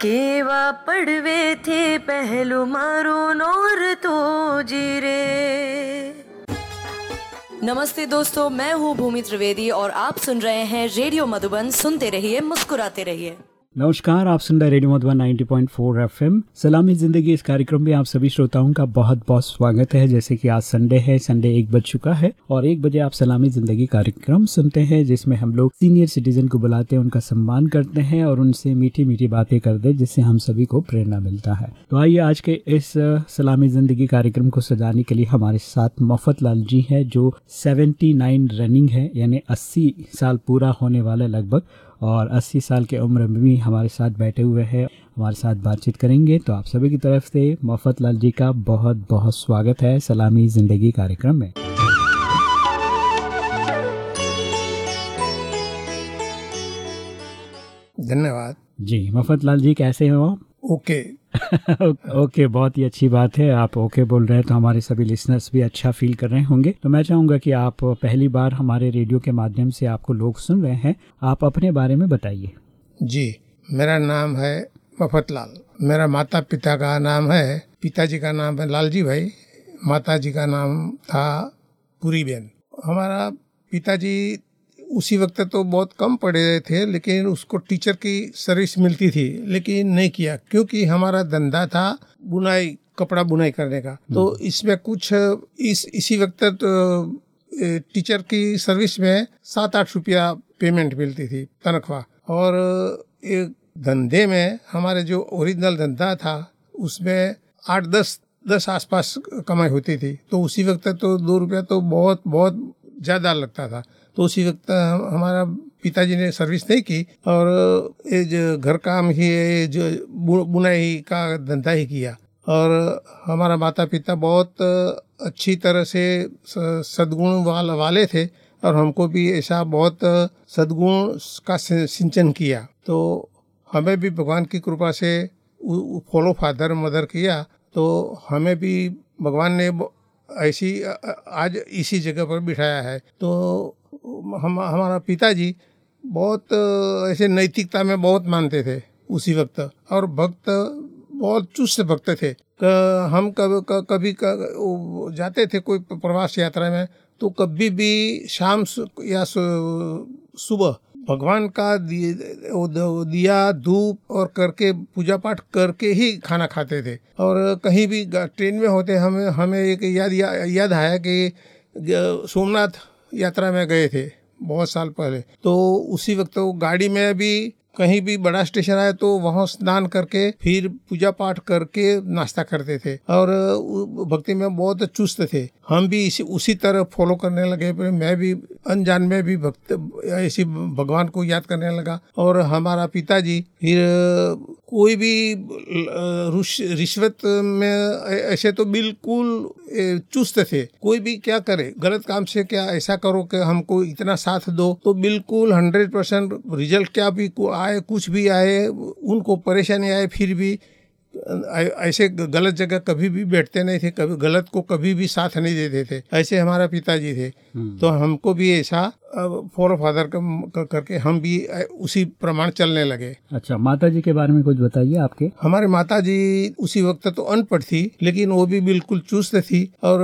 केवा पड़वे थे पहलू मारो नोर तो जीरे। नमस्ते दोस्तों, मैं हूँ भूमि त्रिवेदी और आप सुन रहे हैं रेडियो मधुबन, सुनते रहिए, मुस्कुराते रहिए। नमस्कार, आप सुन रहे रेडियो मधुबन 90.4 एफएम। सलामी ज़िंदगी, इस कार्यक्रम में आप सभी श्रोताओं का बहुत बहुत स्वागत है। जैसे कि आज संडे है, संडे एक बज चुका है, और एक बजे आप सलामी ज़िंदगी कार्यक्रम सुनते हैं, जिसमें हम लोग सीनियर सिटीजन को बुलाते हैं, उनका सम्मान करते हैं, और उनसे मीठी मीठी बातें करते हैं, जिससे हम सभी को प्रेरणा मिलता है। तो आइए आज के इस सलामी ज़िंदगी कार्यक्रम को सजाने के लिए हमारे साथ मफत लाल जी है, जो सेवेंटी रनिंग है, यानी अस्सी साल पूरा होने वाले लगभग और 80 साल के उम्र में भी हमारे साथ बैठे हुए हैं। हमारे साथ बातचीत करेंगे तो आप सभी की तरफ़ से मोहफत लाल जी का बहुत बहुत स्वागत है सलामी ज़िंदगी कार्यक्रम में। धन्यवाद। जी मफत लाल जी कैसे हो? आप ओके। ओके बहुत ही अच्छी बात है। आप ओके बोल रहे हैं तो हमारे सभी लिसनर्स भी अच्छा फील कर रहे होंगे। तो मैं चाहूँगा कि आप पहली बार हमारे रेडियो के माध्यम से आपको लोग सुन रहे हैं। आप अपने बारे में बताइए। जी मेरा नाम है मफत मेरा माता पिता का नाम है पिताजी का नाम है लालजी भाई। माता जी का नाम था पूरी बेन। हमारा पिताजी उसी वक्त तो बहुत कम पढ़े थे लेकिन उसको टीचर की सर्विस मिलती थी लेकिन नहीं किया क्योंकि हमारा धंधा था बुनाई कपड़ा बुनाई करने का। तो हम्म। इसमें कुछ इस इसी वक्त तो टीचर की सर्विस में सात आठ रुपया पेमेंट मिलती थी तनख्वाह। और एक धंधे में हमारे जो ओरिजिनल धंधा था उसमें आठ दस दस आसपास कमाई होती थी। तो उसी वक्त तो दो रुपया तो बहुत बहुत ज़्यादा लगता था। तो उसी वक्त हमारा पिताजी ने सर्विस नहीं की और ये जो घर काम ही जो बुनाई का धंधा ही किया। और हमारा माता पिता बहुत अच्छी तरह से सदगुण वाल, वाले थे और हमको भी ऐसा बहुत सदगुण का सिंचन किया। तो हमें भी भगवान की कृपा से फॉलो फादर, मदर किया। तो हमें भी भगवान ने ऐसी आज इसी जगह पर बिठाया है। तो हम हमारा पिताजी बहुत ऐसे नैतिकता में बहुत मानते थे उसी वक्त। और भक्त बहुत चुस्त भक्त थे। हम कब कभी जाते थे कोई प्रवास यात्रा में तो कभी भी शाम या सुबह भगवान का दिया धूप और करके पूजा पाठ करके ही खाना खाते थे। और कहीं भी ट्रेन में होते हमें हमें एक याद या, याद आया कि सोमनाथ यात्रा में गए थे, बहुत साल पहले। तो उसी वक्त वो गाड़ी में भी कहीं भी बड़ा स्टेशन आया तो वहाँ स्नान करके, फिर पूजा पाठ करके नाश्ता करते थे। और भक्ति में बहुत चुस्त थे। हम भी इसी, उसी तरह फॉलो करने लगे। मैं भी, अनजान में भी भक्त, ऐसी भगवान को याद करने लगा। और हमारा पिताजी, फिर कोई भी रिश्वत में ऐसे तो बिल्कुल चुस्त थे। कोई भी क्या करे? गलत काम से क्या ऐसा करो कि हमको इतना साथ दो? तो बिल्कुल हंड्रेड परसेंट रिज़ल्ट क्या भी आए कुछ भी आए उनको परेशानी आए फिर भी ऐसे गलत जगह कभी भी बैठते नहीं थे कभी गलत को कभी भी साथ नहीं देते थे। ऐसे हमारा पिताजी थे। हम्म। तो हमको भी ऐसा फॉर फादर का करके हम भी उसी प्रमाण चलने लगे। अच्छा माता जी के बारे में कुछ बताइए आपके। हमारे माता जी उसी वक्त तो अनपढ़ थी लेकिन वो भी बिल्कुल चुस्त थी और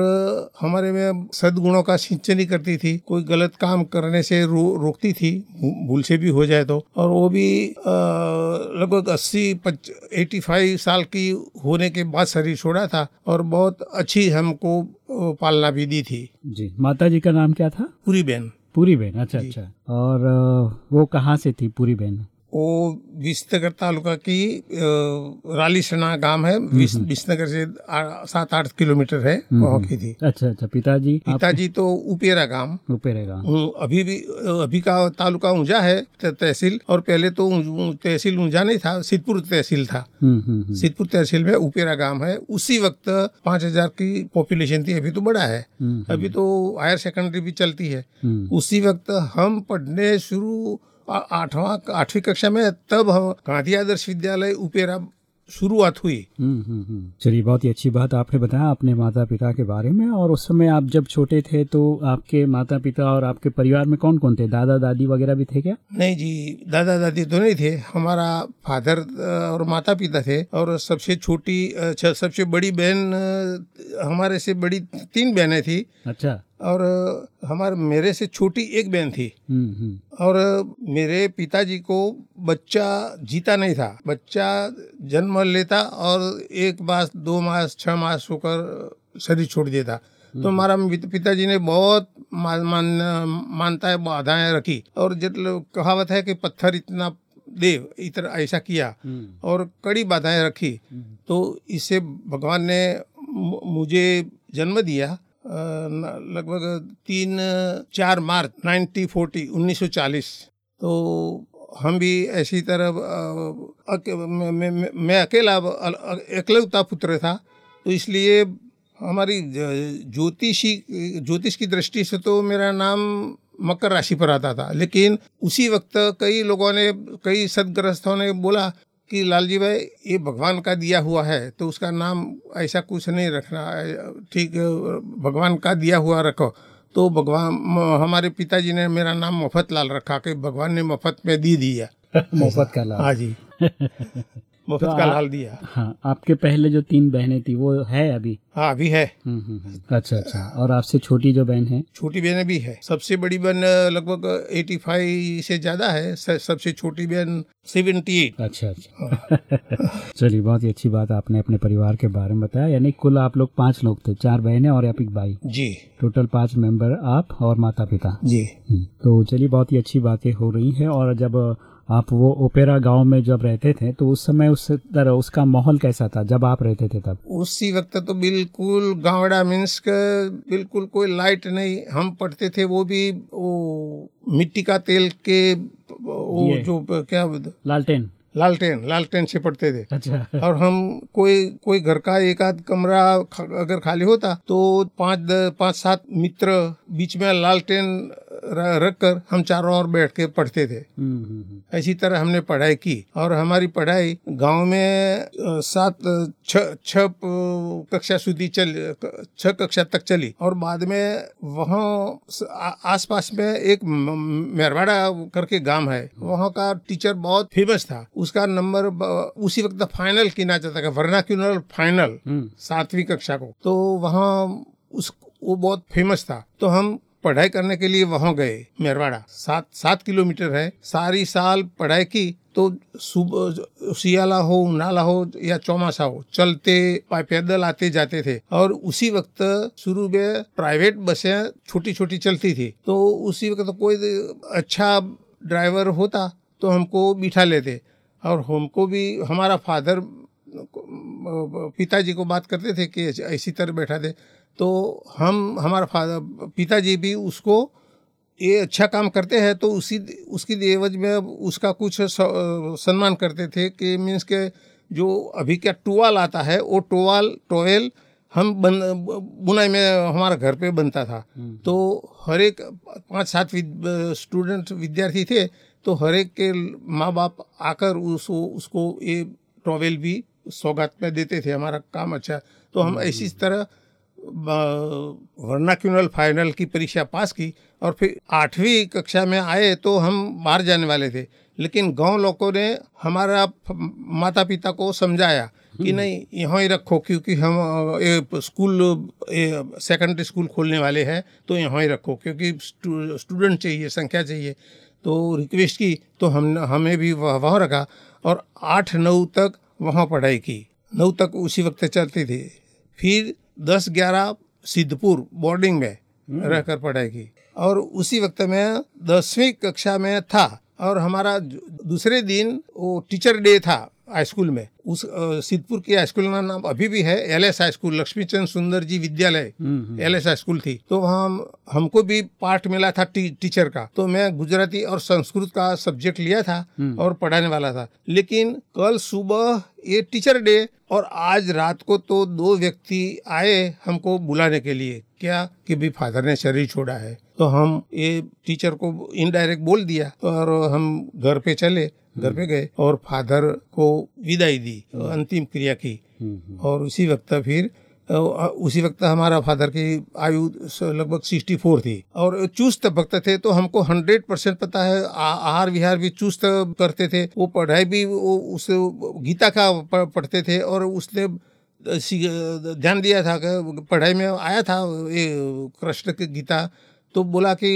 हमारे में सदगुणों का सिंचन ही करती थी। कोई गलत काम करने से रो, रोकती थी भूल से भी हो जाए तो। और वो भी लगभग अस्सी एटी फाइव साल की होने के बाद शरीर छोड़ा था और बहुत अच्छी हमको पालना भी दी थी। जी माता जी का नाम क्या था? पूरी बहन। पूरी बहन अच्छा अच्छा। और वो कहाँ से थी पूरी बहन? वो विसनगर तालुका की रालीसना गाँव है। विसनगर से सात आठ किलोमीटर है हम्म, वहाँ की थी। अच्छा अच्छा पिताजी पिताजी तो उपेरा गाँव। उपेरा गाँव। अभी भी अभी का तालुका ऊंजा है तहसील। और पहले तो तहसील ऊंजा नहीं था सिद्धपुर तहसील था। हम्म, हम्म, सिद्धपुर तहसील में उपेरा गाँव है। उसी वक्त पाँच हज़ार की पॉपुलेशन थी अभी तो बड़ा है। अभी तो हायर सेकेंडरी भी चलती है। उसी वक्त हम पढ़ने शुरू आठवां आठवीं कक्षा में तब हम गांधी आदर्श विद्यालय उपेरा शुरुआत हुई। हम्म, हम्म, हम्म। चलिए बहुत ही अच्छी बात आपने बताया अपने माता पिता के बारे में और उस समय आप जब छोटे थे तो आपके माता पिता और आपके परिवार में कौन कौन थे? दादा दादी वगैरह भी थे क्या? नहीं जी दादा दादी तो नहीं थे। हमारा फादर और माता पिता थे और सबसे छोटी सबसे बड़ी बहन हमारे से बड़ी तीन बहनें थी। अच्छा। और हमारे मेरे से छोटी एक बहन थी। हम्म, हम्म, और मेरे पिताजी को बच्चा जीता नहीं था। बच्चा जन्म लेता और एक मास दो मास छह मास होकर शरीर छोड़ देता। तो हमारा पिताजी ने बहुत मान, मान मानता है बाधाएँ रखी। और जब कहावत है कि पत्थर इतना देव इतना ऐसा किया। हम्म, और कड़ी बाधाएँ रखी। तो इससे भगवान ने मुझे जन्म दिया। लगभग तीन, चार मार्च 1940 1940 तो हम भी ऐसी तरह मैं- अकेला एकलौता पुत्र था। तो इसलिए हमारी ज्योतिषी, ज्योतिष की दृष्टि से तो मेरा नाम मकर राशि पर आता था। लेकिन उसी वक्त कई लोगों ने, कई सदग्रस्तों ने बोला कि लालजी भाई ये भगवान का दिया हुआ है तो उसका नाम ऐसा कुछ नहीं रखना है, ठीक भगवान का दिया हुआ रखो। तो भगवान हमारे पिताजी ने मेरा नाम मफत लाल रखा कि भगवान ने मफत में दी दिया। मफत का लाल। हाँ जी। मुफ़्त तो का लाल दिया। हाँ आपके पहले जो तीन बहनें थी वो है अभी? हाँ अभी है। हम्म, हम्म, हम्म। अच्छा अच्छा। और आपसे छोटी जो बहन है? छोटी बहन भी है। सबसे बड़ी बहन लगभग 85 से ज़्यादा है। सबसे छोटी बहन 78 अच्छा अच्छा। चलिए बहुत ही अच्छी बात आपने अपने परिवार के बारे में बताया। यानी कुल आप लोग पाँच लोग थे चार बहनें और आप एक भाई। जी। टोटल पाँच मेंबर आप और माता पिता जी तो चलिए बहुत ही अच्छी बातें हो रही हैं। और जब आप वो ओपेरा गाँव में जब रहते थे तो उस समय उस तरह उसका माहौल कैसा था जब आप रहते थे तब? उसी वक्त तो बिल्कुल गावड़ा मीन्स के बिल्कुल कोई लाइट नहीं हम पढ़ते थे वो भी वो मिट्टी का तेल के वो जो क्या लालटेन। लालटेन लालटेन से पढ़ते थे। अच्छा। और हम कोई कोई घर का एक आध कमरा अगर खाली होता तो पाँच पाँच सात मित्र बीच में लालटेन रख कर हम चारों ओर बैठ के पढ़ते थे। हम्म, हम्म, हम्म। ऐसी तरह हमने पढ़ाई की और हमारी पढ़ाई गाँव में सात छह कक्षा સુધી चल छह कक्षा तक चली और बाद में वहाँ आसपास में एक मेरवाड़ा करके गाँव है। वहाँ का टीचर बहुत फ़ेमस था। उसका नंबर उसी वक्त फाइनल गिना जाता था वर्नाक्यूलर फाइनल सातवीं कक्षा को। तो वहाँ उस वो बहुत फ़ेमस था। तो हम पढ़ाई करने के लिए वहाँ गए, मेरवाड़ा। सात सात किलोमीटर है। सारी साल पढ़ाई की तो सुबह सियाला हो, नाला हो, या चौमासा हो, चलते पैदल आते जाते थे। और उसी वक्त शुरू में प्राइवेट बसें छोटी छोटी चलती थी। तो उसी वक्त कोई अच्छा ड्राइवर होता तो हमको बिठा लेते। और हमको भी, हमारा फादर पिताजी को बात करते थे कि ऐसी तरह बैठा दे। तो हम हमारा फादर पिताजी भी उसको ये अच्छा काम करते हैं तो उसी उसकी एवज में उसका कुछ सम्मान करते थे कि मीन्स के जो अभी क्या टुवाल आता है वो टोवाल टोवेल हम बन बुनाई में हमारा घर पे बनता था। तो हर एक पाँच सात स्टूडेंट विद्यार्थी थे तो हर एक के माँ बाप आकर उसको उसको ये टॉवेल भी सौगात में देते थे हमारा काम अच्छा तो हम ऐसी तरह वर्नाक्यूनल फाइनल की परीक्षा पास की और फिर आठवीं कक्षा में आए तो हम बाहर जाने वाले थे। लेकिन गाँव लोगों ने हमारा माता पिता को समझाया कि नहीं यहाँ ही रखो क्योंकि हम ये स्कूल सेकेंडरी स्कूल खोलने वाले हैं तो यहाँ ही रखो क्योंकि स्टू- स्टूडेंट चाहिए संख्या चाहिए। तो रिक्वेस्ट की तो हम हमें भी वह- वहाँ रखा और आठ नौ तक वहाँ पढ़ाई की। नौ तक उसी वक्त चलती थी। फिर दस ग्यारह सिद्धपुर बोर्डिंग में रहकर पढ़ाई की। और उसी वक्त में दसवीं कक्षा में था। और हमारा दूसरे दिन वो टीचर डे था। हाई स्कूल में। उस सिद्धपुर की हाई स्कूल का नाम अभी भी है L S high school Laxmichand Sundar ji Vidyalaya. L S high school थी। तो वहाँ हमको भी पार्ट मिला था टी, टीचर का। तो मैं गुजराती और संस्कृत का सब्जेक्ट लिया था और पढ़ाने वाला था। लेकिन कल सुबह ये टीचर डे और आज रात को तो दो व्यक्ति आए हमको बुलाने के लिए। क्या कि भी फादर ने शरीर छोड़ा है। तो हम ये टीचर को इनडायरेक्ट बोल दिया और हम घर पे चले। घर पे गए और फादर को विदाई दी, अंतिम क्रिया की। और उसी वक्त फिर उसी वक्त हमारा फादर की आयु लगभग सिक्सटी फोर थी। और चुस्त भक्त थे तो हमको हंड्रेड परसेंट पता है आहार विहार भी चुस्त करते थे। वो पढ़ाई भी वो उस गीता का पढ़ते थे और उसने ध्यान दिया था कि पढ़ाई में आया था, ये कृष्ण की गीता। तो बोला कि,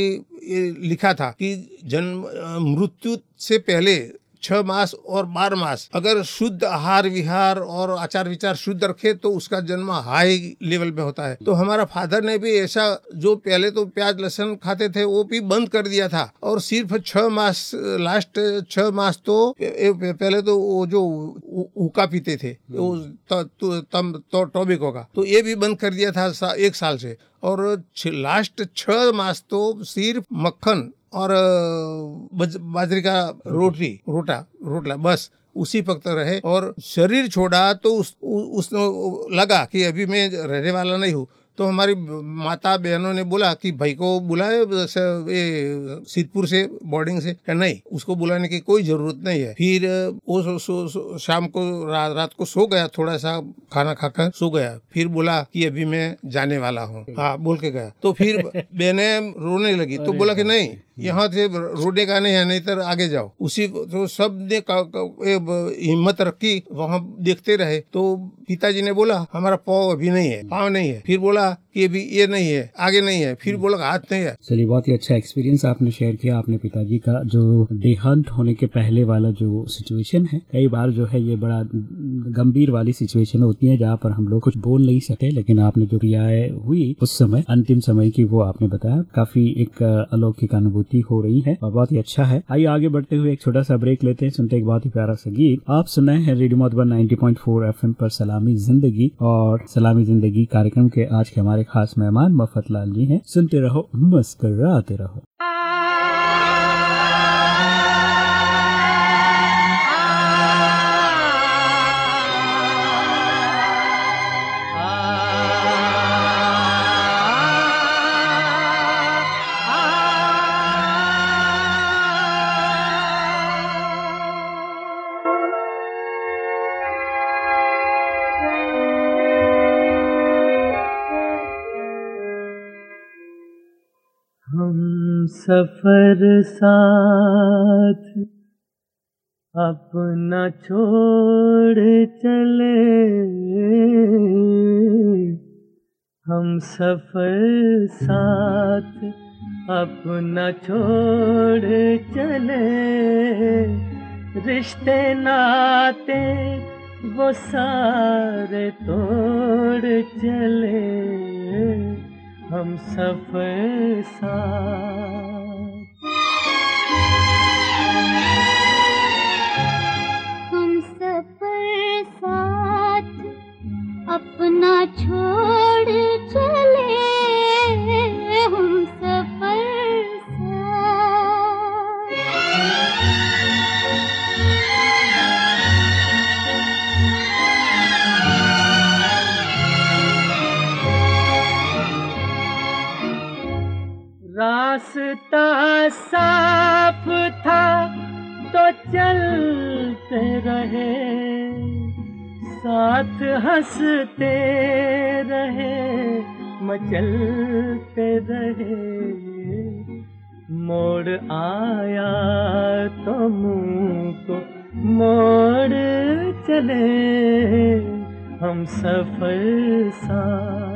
ये लिखा था कि जन्म मृत्यु से पहले छह मास और बारह मास। अगर शुद्ध आहार विहार और आचार विचार शुद्ध रखे तो उसका जन्म हाई लेवल में होता है। तो हमारा फादर ने भी ऐसा जो पहले तो प्याज लहसन खाते थे वो भी बंद कर दिया था। और सिर्फ़ छह मास लास्ट छह मास तो पहले तो वो जो उ- हुक्का पीते थे वो तम तो टॉबिको का तो ये भी बंद कर दिया था एक साल से। और लास्ट छह मास तो सिर्फ़ मक्खन और बज, बाजरे का रोटी रोटा रोटला बस उसी वक्त रहे और शरीर छोड़ा तो उस उसने लगा कि अभी मैं रहने वाला नहीं हूँ। तो हमारी माता बहनों ने बोला कि भाई को बुलाए ये से बोर्डिंग से क्या नहीं उसको बुलाने की कोई ज़रूरत नहीं है। फिर वो सो, सो, सो, शाम को रा, रात को सो गया थोड़ा सा खाना खाकर सो गया। फिर बोला कि अभी मैं जाने वाला हूँ। हाँ बोल के गया। तो फिर बहने रोने लगी। तो बोला कि नहीं यहाँ से रोडे का नहीं है, नहीं तो आगे जाओ। उसी तो सबने हिम्मत रखी, वहाँ देखते रहे। तो पिताजी ने बोला, हमारा पाव अभी नहीं है, पाव नहीं है। फिर बोला कि भी ये नहीं है आगे नहीं है फिर बोला हाथ नहीं है। चलिए बहुत ही अच्छा एक्सपीरियंस आपने शेयर किया आपने पिताजी का जो देहांत होने के पहले वाला जो सिचुएशन है कई बार जो है ये बड़ा गंभीर वाली सिचुएशन होती है जहाँ पर हम लोग कुछ बोल नहीं सकते लेकिन आपने जो क्रियाएँ हुई उस समय अंतिम समय की वो आपने बताया काफ़ी एक अलौकिक अनुभूति हो रही है और बहुत ही अच्छा है। आइए आगे बढ़ते हुए एक छोटा सा ब्रेक लेते हैं सुनते एक बहुत ही प्यारा सा गीत। आप सुनाए हैं रेडियो मधुबन 90.4 एफएम पर सलामी ज़िंदगी और सलामी ज़िंदगी कार्यक्रम के आज के हमारे खास मेहमान मफत लाल जी हैं। सुनते रहो मुस्कराते रहो। सफ़र साथ। अपना छोड़ चले। हम सफ़र साथ। अपना छोड़ चले। रिश्ते नाते वो सारे तोड़ चले। हम सफ़र साथ। हम सफ़र साथ अपना छोड़ साथ हँसते रहे, मचलते रहे मोड़ आया तो मुँह को मोड़ चले, हम सफल साथ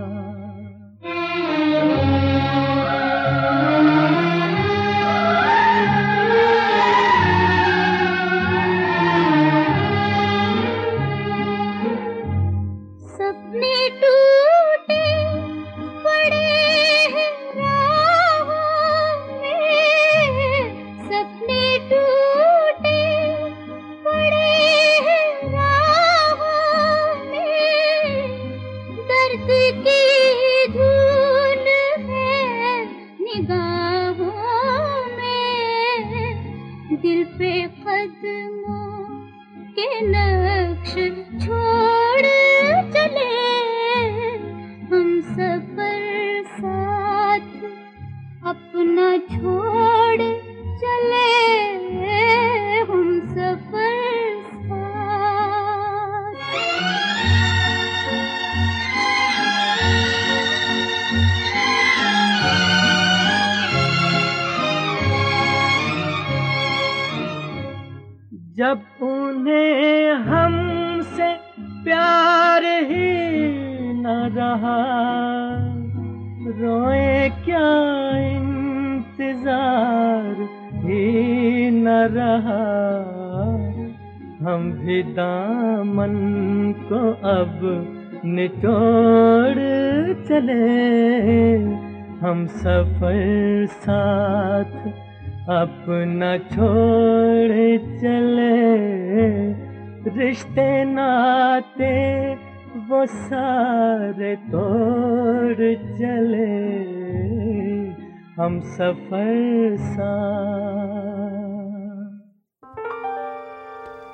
के नक्श छोड़ दामन को अब निचोड़ चले। हम सफ़र साथ अपना छोड़ चले। रिश्ते नाते वो सारे तोड़ चले। हम सफ़र साथ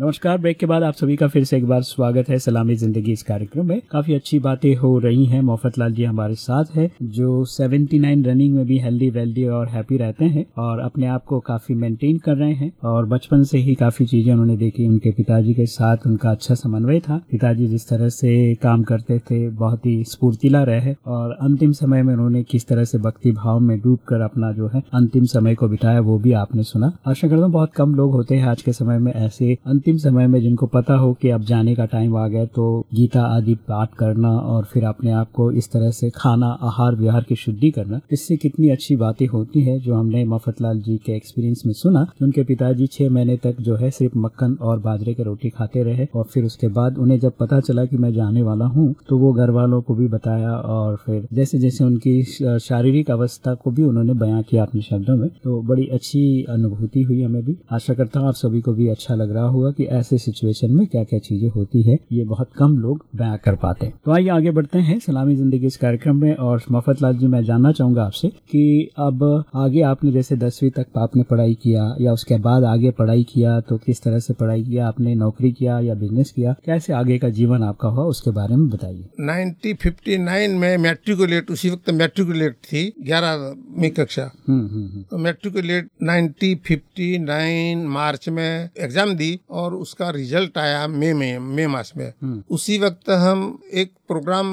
नमस्कार, ब्रेक के बाद आप सभी का फिर से एक बार स्वागत है सलामी ज़िंदगी इस कार्यक्रम में। काफ़ी अच्छी बातें हो रही हैं, मोफत लाल जी हमारे साथ है, जो 79 रनिंग में भी हेल्दी वेल्दी और हैप्पी रहते हैं और अपने आप को काफ़ी मेंटेन कर रहे हैं और बचपन से ही काफ़ी चीज़ें उन्होंने देखी। उनके पिताजी के साथ उनका अच्छा समन्वय था। पिताजी जिस तरह से काम करते थे, बहुत ही स्फूर्तिला रहे और अंतिम समय में उन्होंने किस तरह से भक्ति भाव में डूब कर अपना जो है, अंतिम समय को बिताया, वो भी आपने सुना। आशा करता हूँ बहुत कम लोग होते हैं आज के समय में ऐसे अंतिम समय में जिनको पता हो कि अब जाने का टाइम आ गया तो गीता आदि पाठ करना और फिर अपने आप को इस तरह से खाना, आहार विहार की शुद्धि करना, इससे कितनी अच्छी बातें होती है जो हमने मफतलाल जी के एक्सपीरियंस में सुना उनके पिताजी छह महीने तक जो है सिर्फ़ मक्खन और बाजरे की रोटी खाते रहे और फिर उसके बाद उन्हें जब पता चला कि मैं जाने वाला हूँ तो वो घर वालों को भी बताया और फिर जैसे जैसे उनकी शारीरिक अवस्था को भी उन्होंने बयां किया अपने शब्दों में तो बड़ी अच्छी अनुभूति हुई हमें भी। आशा करता हूँ आप सभी को भी अच्छा लग रहा होगा कि ऐसे सिचुएशन में क्या क्या चीज़ें होती है ये बहुत कम लोग बयां कर पाते हैं। तो आइए आगे बढ़ते हैं सलामी ज़िंदगी इस कार्यक्रम में और मफत लाल जी मैं जानना चाहूँगा आपसे कि अब आगे आपने जैसे दसवीं तक आपने पढ़ाई किया या उसके बाद आगे पढ़ाई किया तो किस तरह से पढ़ाई किया आपने नौकरी किया या बिज़नेस किया कैसे आगे का जीवन आपका हुआ उसके बारे में बताइए। 1959 में मैट्रिकुलेट उसी वक्त मैट्रिकुलेट थी ग्यारहवीं कक्षा। हम्म हम्म हम्म। तो मैट्रिकुलेट 1959 मार्च में एग्ज़ाम दी और उसका रिज़ल्ट आया मई में मई मास में। हम्म। उसी वक्त हम एक प्रोग्राम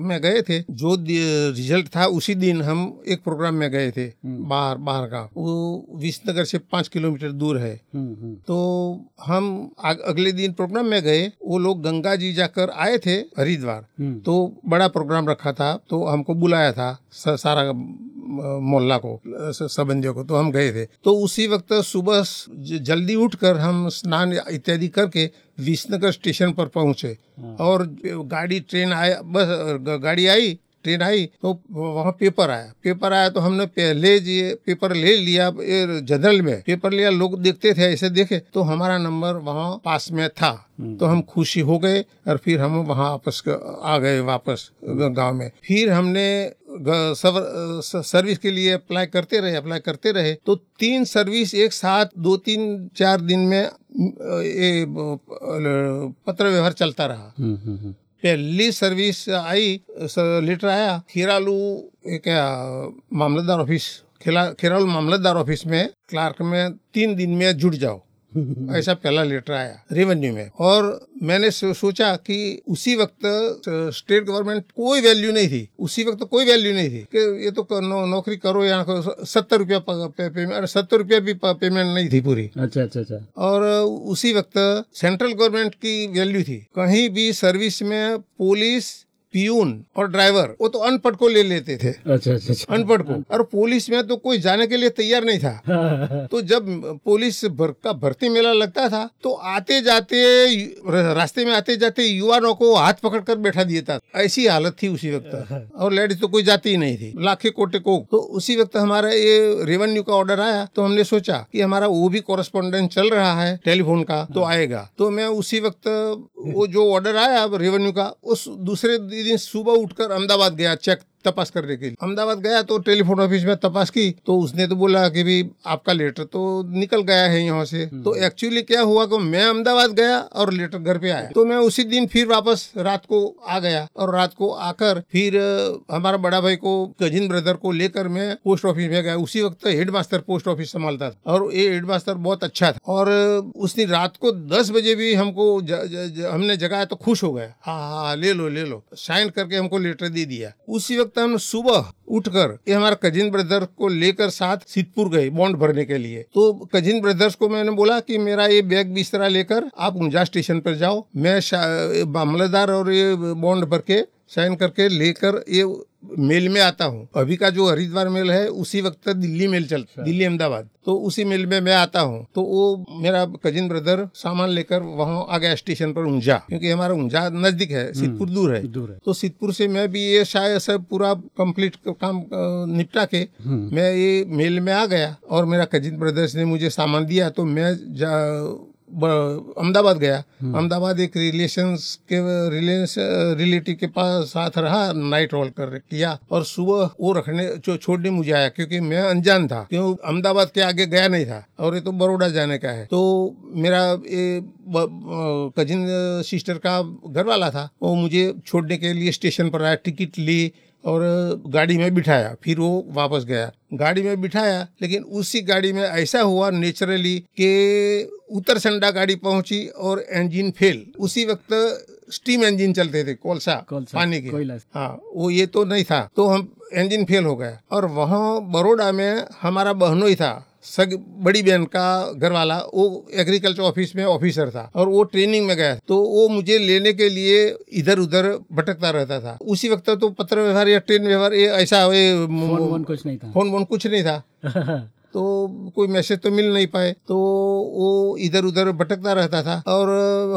में गए थे जो रिज़ल्ट था उसी दिन हम एक प्रोग्राम में गए थे बाहर बाहर का। वो विसनगर से पाँच किलोमीटर दूर है। हम्म हम्म। तो हम अगले दिन प्रोग्राम में गए वो लोग गंगा जी जाकर आए थे हरिद्वार। हम्म। तो बड़ा प्रोग्राम रखा था तो हमको बुलाया था सारा मोहल्ला को सबंदियों को तो हम गए थे। तो उसी वक्त सुबह जल्दी उठकर हम स्नान इत्यादि करके विसनगर स्टेशन पर पहुँचे। और गाड़ी ट्रेन आया बस गाड़ी आई ट्रेन आई तो वहाँ पेपर आया। पेपर आया तो हमने पहले ये पेपर ले लिया जनरल में। पेपर लिया लोग देखते थे ऐसे देखे तो हमारा नंबर वहाँ पास में था। तो हम खुशी हो गए और फिर हम वहाँ वापस आ गए वापस गाँव में। फिर हमने सर्विस के लिए अप्लाई करते रहे अप्लाई करते रहे। तो तीन सर्विस एक साथ दो तीन चार दिन में ये पत्र व्यवहार चलता रहा। हम्म हम्म हम्म। पहली सर्विस आई सर लेटर आया खीरालू एक मामलतदार ऑफ़िस खेला खेरालू मामलतदार ऑफ़िस में क्लार्क में तीन दिन में जुट जाओ ऐसा पहला लेटर आया रेवेन्यू में। और मैंने सोचा कि उसी वक्त स्टेट गवर्नमेंट कोई वैल्यू नहीं थी। उसी वक्त कोई वैल्यू नहीं थी कि ये तो नौ, नौकरी करो या करो सत्तर रुपया पेमेंट सत्तर रुपया भी पेमेंट नहीं थी पूरी। अच्छा अच्छा अच्छा। और उसी वक्त सेंट्रल गवर्नमेंट की वैल्यू थी। कहीं भी सर्विस में पुलिस पियून और ड्राइवर वो तो अनपढ़ को ले लेते थे। अच्छा अच्छा अच्छा। अनपढ़ को। और पुलिस में तो कोई जाने के लिए तैयार नहीं था। तो जब पुलिस भर, का भर्ती मेला लगता था तो आते जाते रास्ते में आते जाते युवाओं को हाथ पकड़ कर बैठा दिया था। ऐसी हालत थी उसी वक्त। और लेडीज़ तो कोई जाती ही नहीं थी। लाखे कोटे को। तो उसी वक्त हमारा ये रेवेन्यू का ऑर्डर आया तो हमने सोचा कि हमारा वो भी कॉरेस्पॉन्डेंट चल रहा है टेलीफोन का तो आएगा। तो मैं उसी वक्त वो जो ऑर्डर आया रेवेन्यू का उस दूसरे दिन सुबह उठकर अहमदाबाद गया चेक तपास करने के लिए। अहमदाबाद गया तो टेलीफोन ऑफ़िस में तपास की तो उसने तो बोला कि भाई आपका लेटर तो निकल गया है यहाँ से। तो एक्चुअली क्या हुआ कि मैं अहमदाबाद गया और लेटर घर पे आया। तो मैं उसी दिन फिर वापस रात को आ गया और रात को आकर फिर हमारा बड़ा भाई को कजिन ब्रदर को लेकर मैं पोस्ट ऑफ़िस में गया। उसी वक्त हेड मास्टर पोस्ट ऑफ़िस संभालता था और ये हेड मास्टर बहुत अच्छा था। और उसने रात को दस बजे भी हमको ज, ज, ज, हमने जगाया तो खुश हो गए हाँ हाँ हाँ, ले लो ले लो। साइन करके हमको लेटर दे दिया। उसी वक्त हम सुबह उठकर ये हमारा कजिन ब्रदर को लेकर साथ सिद्धपुर गए बॉन्ड भरने के लिए। तो कजिन ब्रदर्स को मैंने बोला कि मेरा ये बैग बिस्तरा लेकर आप ऊंझा स्टेशन पर जाओ। मैं मामलेदार और ये बॉन्ड भर के साइन करके लेकर ये मेल में आता हूँ। अभी का जो हरिद्वार मेल है उसी वक्त दिल्ली मेल चलता दिल्ली अहमदाबाद। तो उसी मेल में मैं आता हूँ। तो वो मेरा कजिन ब्रदर सामान लेकर वहाँ आ गया स्टेशन पर ऊंझा क्योंकि हमारा ऊंझा नज़दीक है सिद्धपुर दूर है। दूर है। तो सिद्धपुर से मैं भी ये शायद सब पूरा कंप्लीट काम निपटा के मैं ये मेल में आ गया और मेरा कजिन ब्रदर्स ने मुझे सामान दिया। तो मैं अहमदाबाद गया। अहमदाबाद एक रिलेशंस के रिलेश रिलेटिव के पास साथ रहा नाइट रोल कर किया। और सुबह वो रखने जो छोड़ने मुझे आया क्योंकि मैं अनजान था क्यों अहमदाबाद के आगे गया नहीं था और ये तो बड़ोड़ा जाने का है। तो मेरा ये कजिन सिस्टर का घर वाला था वो मुझे छोड़ने के लिए स्टेशन पर आया टिकट ली और गाड़ी में बिठाया फिर वो वापस गया। गाड़ी में बिठाया लेकिन उसी गाड़ी में ऐसा हुआ नेचुरली कि उत्तर संडा गाड़ी पहुँची और इंजन फेल उसी वक्त स्टीम इंजन चलते थे कोलसा कोलसा, पानी के। हाँ वो ये तो नहीं था तो हम इंजन फेल हो गया और वहाँ बड़ोड़ा में हमारा बहनोई था सग बड़ी बहन का घर वाला वो एग्रीकल्चर ऑफ़िस में ऑफिसर था और वो ट्रेनिंग में गया। तो वो मुझे लेने के लिए इधर उधर भटकता रहता था। उसी वक्त तो पत्र व्यवहार या ट्रेन व्यवहार ये ऐसा फ़ोन कुछ नहीं था। फ़ोन वोन कुछ नहीं था। तो कोई मैसेज तो मिल नहीं पाए। तो वो इधर उधर भटकता रहता था और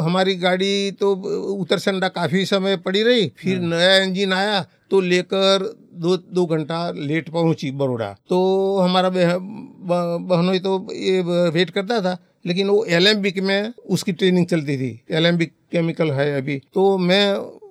हमारी गाड़ी तो उतर संडा काफ़ी समय पड़ी रही। फिर नया इंजन आया तो लेकर दो दो घंटा लेट पहुँची बड़ोड़ा तो हमारा बह- ब- बहनोई तो ये, वेट करता था। लेकिन वो एलेम्बिक में उसकी ट्रेनिंग चलती थी। एलेम्बिक केमिकल है अभी। तो मैं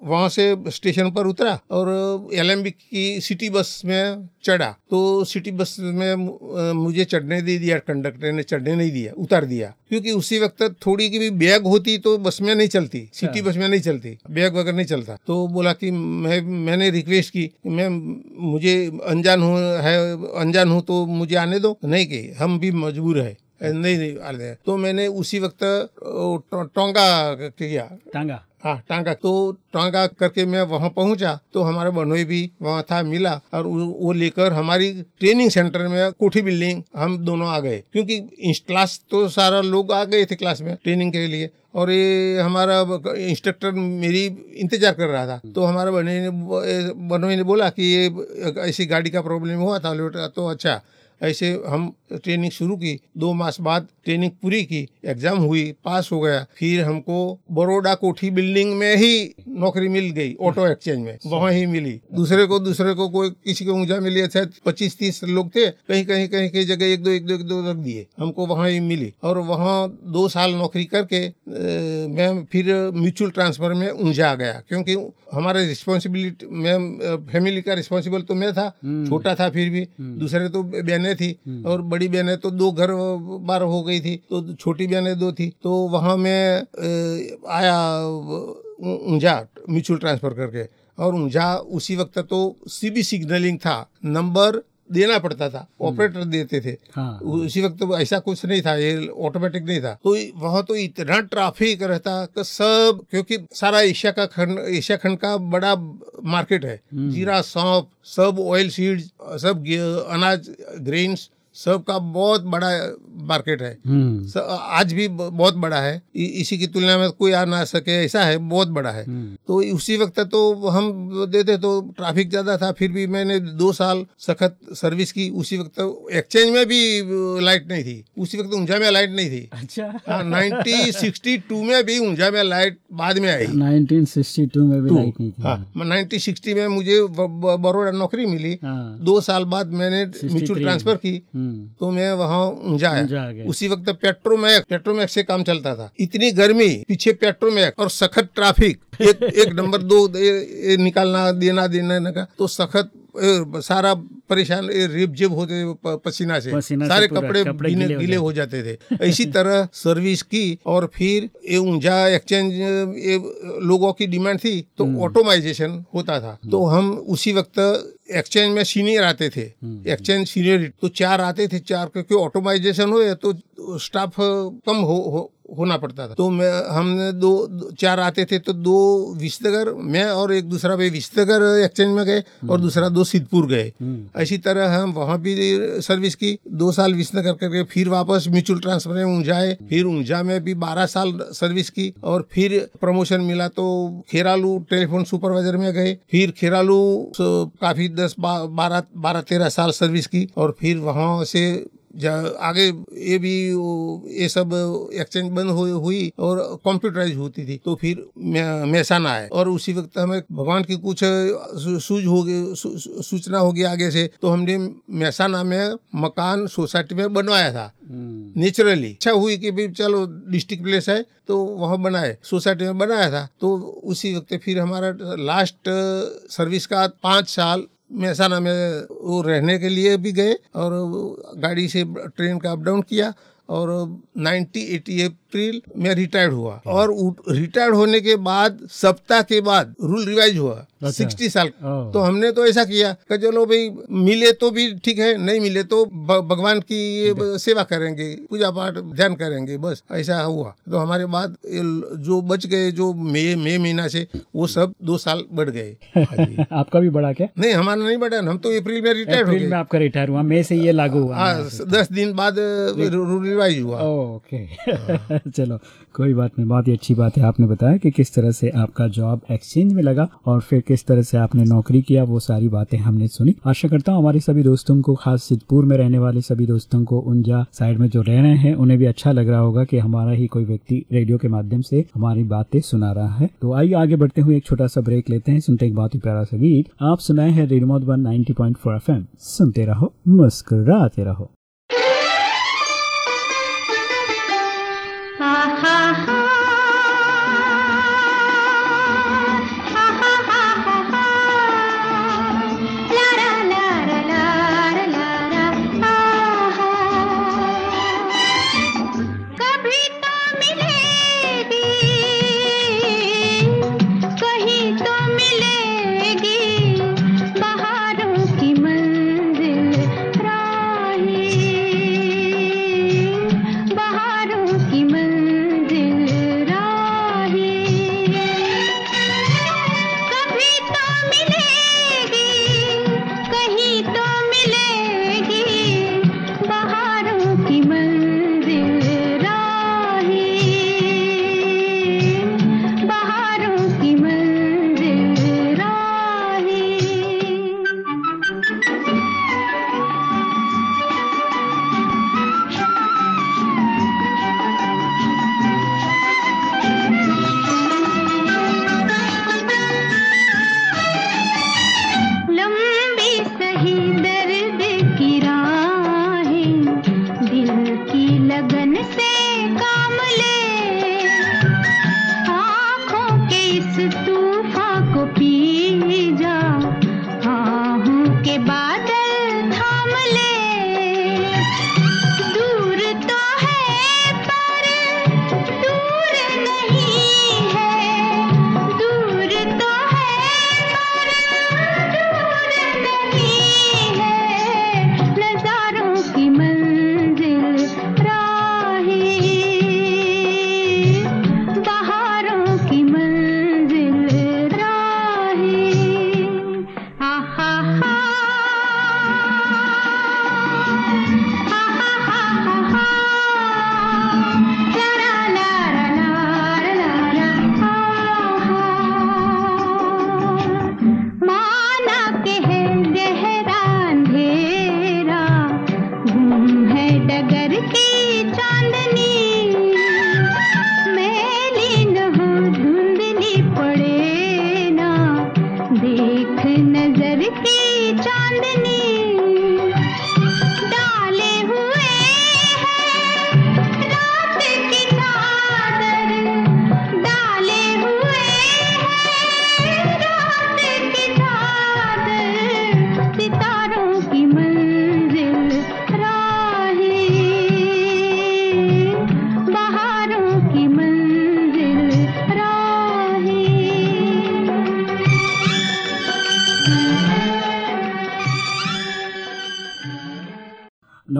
वहाँ से स्टेशन पर उतरा और एलेम्बिक की सिटी बस में चढ़ा। तो सिटी बस में मुझे चढ़ने दे दिया कंडक्टर ने चढ़ने नहीं दिया उतार दिया। क्योंकि उसी वक्त थोड़ी की भी बैग होती तो बस में नहीं चलती। सिटी बस में नहीं चलती। बैग वगैरह नहीं चलता। तो बोला कि मैं मैंने रिक्वेस्ट की मैं मुझे अनजान हूँ है अनजान हूँ तो मुझे आने दो। नहीं कि हम भी मजबूर है। नहीं नहीं आने दें। तो मैंने उसी वक्त टोंगा किया। टांगा? हाँ टांगा। तो टांगा करके मैं वहाँ पहुँचा तो हमारा बनोई भी वहाँ था मिला। और वो लेकर हमारी ट्रेनिंग सेंटर में कोठी बिल्डिंग हम दोनों आ गए। क्योंकि इस क्लास तो सारा लोग आ गए थे क्लास में ट्रेनिंग के लिए। और ये हमारा इंस्ट्रक्टर मेरी इंतज़ार कर रहा था। तो हमारा बनोई ने बनोई ने बोला कि ये ऐसी गाड़ी का प्रॉब्लम हुआ था लोटा तो अच्छा। ऐसे हम ट्रेनिंग शुरू की दो मास बाद ट्रेनिंग पूरी की एग्ज़ाम हुई पास हो गया। फिर हमको बड़ोड़ा कोठी बिल्डिंग में ही नौकरी मिल गई ऑटो एक्सचेंज में वहाँ ही मिली। दूसरे को दूसरे को कोई किसी को ऊँचा मिली शायद पच्चीस तीस लोग थे कहीं कहीं कहीं कहीं जगह एक दो एक दो एक दो रख दिए। हमको वहाँ ही मिली। और वहाँ दो साल नौकरी करके अ, मैं फिर म्यूचुअल ट्रांसफ़र में ऊंझा आ गया। क्योंकि हमारे रिस्पॉन्सिबिलिटी मैं फैमिली का रिस्पॉन्सिबल तो मैं था छोटा था फिर भी। दूसरे तो बहनें थी और बड़ी बहनें तो दो घर बार हो गई थी तो छोटी बहनें दो थी तो वहाँ मैं आया ऊंझा म्यूचुअल ट्रांसफ़र करके। और ऊंझा उसी वक्त तो सीबी सिग्नलिंग था। नंबर देना पड़ता था ऑपरेटर देते थे। हाँ। उसी वक्त तो ऐसा कुछ नहीं था ये ऑटोमेटिक नहीं था। तो वहाँ तो इतना ट्रैफ़िक रहता कि सब क्योंकि सारा एशिया का खंड एशिया खंड का बड़ा मार्केट है। जीरा सौंप सब ऑयल सीड्स सब अनाज ग्रेन्स सब का बहुत बड़ा मार्केट है। हम्म। आज भी बहुत बड़ा है। इसी की तुलना में कोई आ ना सके ऐसा है बहुत बड़ा है। तो उसी वक्त तो हम देते तो ट्रैफ़िक ज़्यादा था फिर भी मैंने दो साल सख्त सर्विस की उसी वक्त एक्सचेंज में भी लाइट नहीं थी। उसी वक्त ऊंझा में लाइट नहीं थी। अच्छा। हाँ नाइनटीन सिक्सटी टू में भी ऊंझा में लाइट बाद में आई। 1962 में भी लाइट नहीं थी। हाँ नाइनटीन सिक्सटी में मुझे ब- ब- नौकरी मिली। हाँ। दो साल बाद मैंने म्यूचुअल ट्रांसफ़र की। हम्म। तो मैं वहाँ जाया। उसी वक्त पेट्रोमैक पेट्रोमैक से काम चलता था। इतनी गर्मी पीछे पेट्रोमैक और सख्त ट्रैफ़िक। एक एक नंबर दो ए, ए, निकालना देना देना का। तो सखत सारा परेशान रेब जेब होते पसीना से। पसीना सारे पूरा, कपड़े गीले हो हो जाते। थे। इसी तरह सर्विस की और फिर ये ऊंझा एक्सचेंज ये लोगों की डिमांड थी तो हम्म। ऑटोमाइजेशन होता था। तो हम उसी वक्त एक्सचेंज में सीनियर आते थे। हम्म। एक्सचेंज सीनियर तो चार आते थे चार क्योंकि ऑटोमाइजेशन हो तो स्टाफ कम हो, हो होना पड़ता था। तो मैं हमने दो, दो चार आते थे तो दो विस्तगर मैं और एक दूसरा भाई विस्तगर एक्सचेंज में गए और दूसरा दो सिद्धपुर गए। ऐसी तरह हम वहाँ भी सर्विस की दो साल विसनगर करके फिर वापस म्यूचुअल ट्रांसफ़र में ऊंझा है फिर ऊंझा में भी बारह साल सर्विस की और फिर प्रमोशन मिला तो खेरालू टेलीफोन सुपरवाइजर में गए। फिर खेरालू काफ़ी दस बारह बारह तेरह साल सर्विस की और फिर वहाँ से आगे ये भी ये सब एक्सचेंज बंद हुई हुई और कंप्यूटराइज होती थी तो फिर मेहसाना आए और उसी वक्त हमें भगवान की कुछ सूझ हो गई सूचना होगी आगे से तो हमने मेहसाना में मकान सोसाइटी में बनवाया था। नेचुरली। अच्छा हुई कि भाई चलो डिस्ट्रिक्ट प्लेस है तो वहाँ बनाए सोसाइटी में बनाया था। तो उसी वक्त फिर हमारा लास्ट सर्विस का पाँच साल मेहसाना में वो रहने के लिए भी गए और गाड़ी से ट्रेन का अप डाउन किया और 90 एटी अप्रैल में रिटायर्ड हुआ और रिटायर्ड होने के बाद, सप्ताह के बाद रूल रिवाइज हुआ। सिक्सटी साल। तो हमने तो ऐसा किया कि चलो भाई मिले तो भी ठीक है नहीं मिले तो भगवान की सेवा करेंगे पूजा पाठ ध्यान करेंगे बस ऐसा हुआ। तो हमारे बाद जो बच गए जो मई मई महीना से वो सब दो साल बढ़ गए। आपका भी बड़ा क्या? नहीं हमारा नहीं बढ़ा हम तो अप्रैल में रिटायर हो अप्रैल में आपका रिटायर हुआ मई से ये लागू हुआ। हाँ दस दिन बाद रिवाइज हुआ। ओके। चलो कोई बात नहीं बहुत ही अच्छी बात है आपने बताया कि किस तरह से आपका जॉब एक्सचेंज में लगा और फिर किस तरह से आपने नौकरी किया, वो सारी बातें हमने सुनी। आशा करता हूँ हमारे सभी दोस्तों को, खास सिद्धपुर में रहने वाले सभी दोस्तों को, उनजा साइड में जो रह रहे हैं, उन्हें भी अच्छा लग रहा होगा कि हमारा ही कोई व्यक्ति रेडियो के माध्यम से हमारी बातें सुना रहा है। तो आइए आगे बढ़ते हुए एक छोटा सा ब्रेक लेते हैं, सुनते एक बहुत ही प्यारा सा गीत। आप सुनाए हैं रेडियो मधुबन नाइनटी सुनते रहो, मुस्कुराते रहो। कभी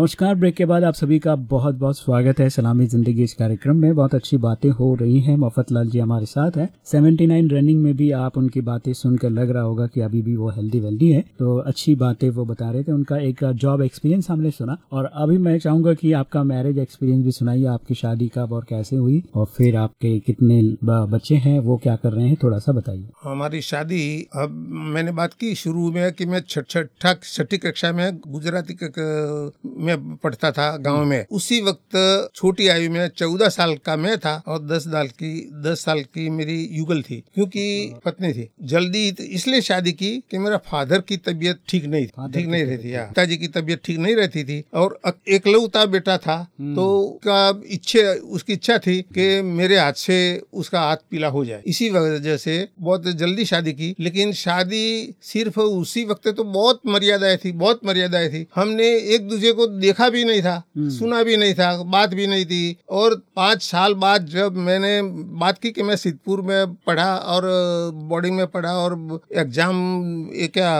नमस्कार। ब्रेक के बाद आप सभी का बहुत बहुत स्वागत है। सलामी ज़िंदगी इस कार्यक्रम में। बहुत अच्छी बातें हो रही हैं। मोफत लाल जी हमारे साथ हैं। 79 रनिंग में भी आप उनकी बातें सुनकर लग रहा होगा कि अभी भी वो हेल्दी वेल्दी है। तो अच्छी बातें वो बता रहे थे। उनका एक जॉब एक्सपीरियंस हमने सुना। और अभी मैं चाहूँगा कि आपका मैरिज एक्सपीरियंस भी सुनाइए। आपकी शादी कब और कैसे हुई? और फिर आपके कितने बच्चे हैं? वो क्या कर रहे हैं? थोड़ा सा बताइए। हमारी शादी अब मैंने बात की शुरू में कि मैं छठी कक्षा में गुजराती क- में पढ़ता था गाँव में। उसी वक्त छोटी आयु में चौदह साल का मैं था और दस साल की दस साल की मेरी युगल थी क्योंकि पत्नी थी। जल्दी इसलिए शादी की कि मेरा फादर की तबीयत ठीक नहीं थी। ठीक नहीं रहती हाँ। पिताजी की तबीयत ठीक नहीं रहती थी और एकलौता बेटा था। तो उसका इच्छे उसकी इच्छा थी कि मेरे हाथ से उसका हाथ पीला हो जाए। इसी वजह से बहुत जल्दी शादी की लेकिन शादी सिर्फ़ उसी वक्त तो बहुत मर्यादाएँ थी बहुत मर्यादाएँ थी। हमने एक दूसरे को देखा भी नहीं था सुना भी नहीं था बात भी नहीं थी। और पाँच साल बाद जब मैंने बात की कि मैं सिद्धपुर में पढ़ा और बोर्डिंग में पढ़ा और एग्ज़ाम क्या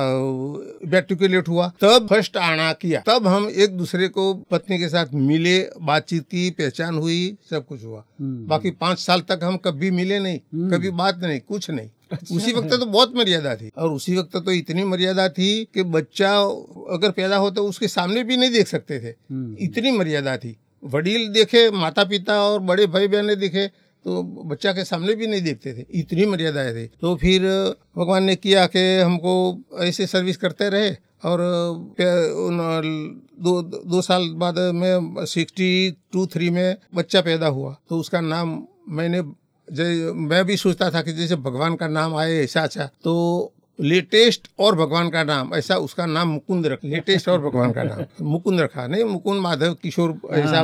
मैट्रिकुलेट हुआ तब फ़र्स्ट आना किया। तब हम एक दूसरे को पत्नी के साथ मिले बातचीत की पहचान हुई सब कुछ हुआ। बाकी पाँच साल तक हम कभी मिले नहीं कभी बात नहीं कुछ नहीं। उसी वक्त तो बहुत मर्यादा थी। और उसी वक्त तो इतनी मर्यादा थी कि बच्चा अगर पैदा हो तो उसके सामने भी नहीं देख सकते थे। इतनी मर्यादा थी। वडील देखे माता पिता और बड़े भाई बहने दिखे तो बच्चा के सामने भी नहीं देखते थे। इतनी मर्यादाएँ थी। तो फिर भगवान ने किया कि हमको ऐसे सर्विस करते रहे और दो दो साल बाद में सिक्सटी टू थ्री में बच्चा पैदा हुआ। तो उसका नाम मैंने मैं भी सोचता था कि जैसे भगवान का नाम आए ऐसा अच्छा। तो लेटेस्ट और भगवान का नाम ऐसा उसका नाम मुकुंद रख लेटेस्ट और भगवान का नाम। मुकुंद रखा नहीं मुकुंद माधव किशोर ऐसा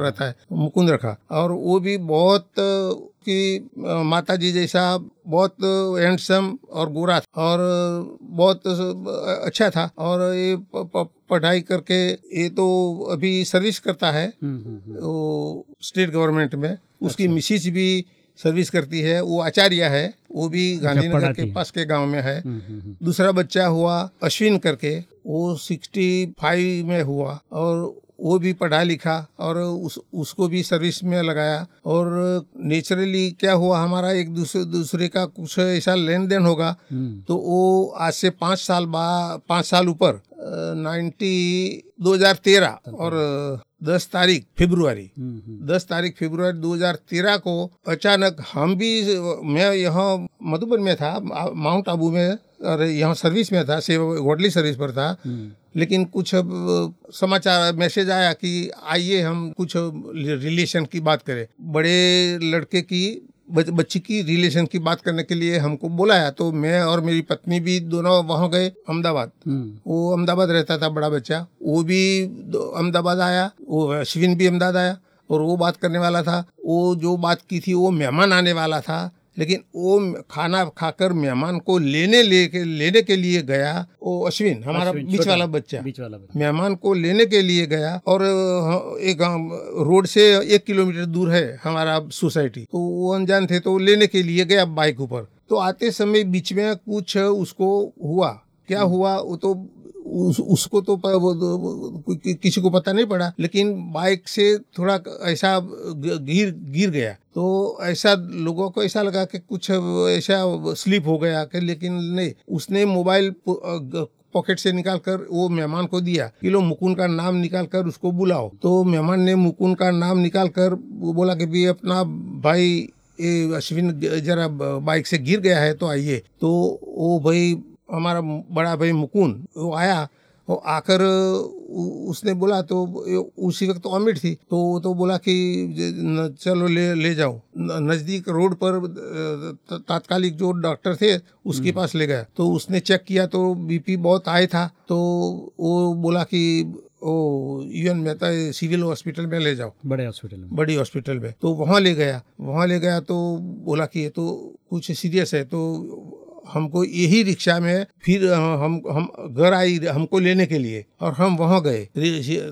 रहता है मुकुंद रखा। और वो भी बहुत कि माता जी जैसा बहुत हैंडसम और गोरा था और बहुत अच्छा था। और ये पढ़ाई करके ये तो अभी सर्विस करता है वो स्टेट गवर्नमेंट में। उसकी अच्छा। मिसिज भी सर्विस करती है वो आचार्य है वो भी गांधीनगर के पास के गाँव में है। दूसरा बच्चा हुआ अश्विन करके वो सिक्सटी फाइव में हुआ और वो भी पढ़ा लिखा और उस उसको भी सर्विस में लगाया और नेचुरली क्या हुआ हमारा एक दूसरे दूसरे का कुछ ऐसा लेन देन होगा तो वो आज से पाँच साल बाद पाँच साल ऊपर नाइन्टी दो हज़ार तेरह और दस तारीख फेब्रुआरी। दस तारीख फरवरी 2013 को अचानक हम भी मैं यहाँ मधुबन में था माउंट आबू में और यहाँ सर्विस में था सेवा होटली सर्विस पर था। लेकिन कुछ समाचार मैसेज आया कि आइए हम कुछ रिलेशन की बात करें। बड़े लड़के की बच्ची की रिलेशन की बात करने के लिए हमको बुलाया तो मैं और मेरी पत्नी भी दोनों वहाँ गए अहमदाबाद। वो अहमदाबाद रहता था बड़ा बच्चा। वो भी अहमदाबाद आया वो अश्विन भी अहमदाबाद आया और वो बात करने वाला था। वो जो बात की थी वो मेहमान आने वाला था। लेकिन वो खाना खाकर मेहमान को लेने लेके लेने के लिए गया वो अश्विन हमारा बीच वाला बच्चा। बीच वाला मेहमान को लेने के लिए गया और एक रोड से एक किलोमीटर दूर है हमारा सोसाइटी। तो वो अनजान थे तो लेने के लिए गया बाइक ऊपर। तो आते समय बीच में कुछ उसको हुआ। क्या हुआ? वो तो उस, उसको तो कि- किसी को पता नहीं पड़ा लेकिन बाइक से थोड़ा ऐसा गिर गिर गया। तो ऐसा लोगों को ऐसा लगा कि कुछ ऐसा स्लिप हो गया कि लेकिन नहीं उसने मोबाइल पॉकेट से निकाल कर वो मेहमान को दिया। कि लो मुकुंद का नाम निकाल कर उसको बुलाओ। तो मेहमान ने मुकुंद का नाम निकाल कर वो बोला कि भी अपना भाई अश्विन जरा बाइक से गिर गया है तो आइए। तो वो भाई हमारा बड़ा भाई मुकुन वो आया वो आकर उसने बोला तो उसी वक्त तो अमिट थी तो वो तो बोला कि चलो ले ले जाओ। नज़दीक रोड पर तात्कालिक जो डॉक्टर थे उसके पास ले गया। तो उसने चेक किया तो बीपी बहुत हाई था तो वो बोला कि ओ U N Mehta civil hospital में ले जाओ। बड़े हॉस्पिटल में। बड़ी हॉस्पिटल में। तो वहाँ ले गया वहाँ ले गया तो बोला कि ये तो कुछ सीरियस है तो हमको यही रिक्शा में फिर हम हम घर आई हमको लेने के लिए और हम वहाँ गए।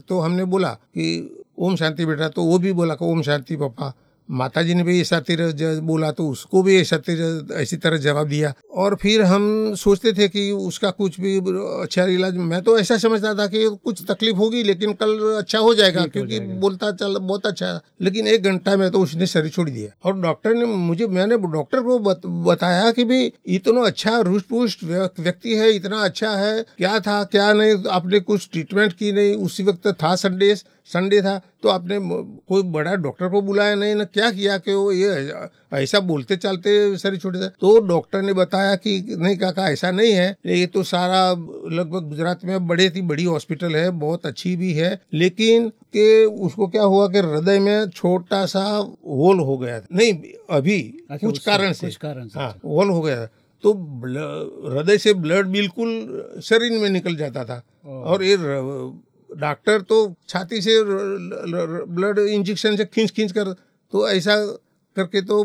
तो हमने बोला कि, ओम शांति बेटा। तो वो भी बोला कि, ओम शांति पापा। माता जी ने भी ऐसा तेरा बोला तो उसको भी ऐसा तेरा ऐसी तरह जवाब दिया। और फिर हम सोचते थे कि उसका कुछ भी अच्छा इलाज मैं तो ऐसा समझता था कि कुछ तकलीफ़ होगी लेकिन कल अच्छा हो जाएगा क्योंकि बोलता चल बहुत अच्छा लेकिन एक घंटा में तो उसने शरीर छोड़ दिया। और डॉक्टर ने मुझे मैंने डॉक्टर को बत, बताया कि भाई इतना अच्छा रुष्ट पुष्ट व्यक्ति है इतना अच्छा है क्या था क्या नहीं आपने कुछ ट्रीटमेंट की नहीं उसी वक्त था संडे संडे था तो आपने कोई बड़ा डॉक्टर को बुलाया नहीं ना क्या किया कि वो ये ऐसा बोलते चलते शरीर छोटे था तो डॉक्टर ने बताया कि नहीं काका ऐसा नहीं है ये तो सारा लगभग गुजरात में बड़े थी बड़ी हॉस्पिटल है बहुत अच्छी भी है लेकिन कि उसको क्या हुआ कि हृदय में छोटा सा होल हो गया था। नहीं अभी अच्छा, कुछ कारण से। कुछ कारण से, हाँ होल हो गया था। तो हृदय से ब्लड बिल्कुल शरीर में निकल जाता था। और ये डॉक्टर तो छाती से ब्लड इंजेक्शन से खींच खींच कर तो ऐसा करके तो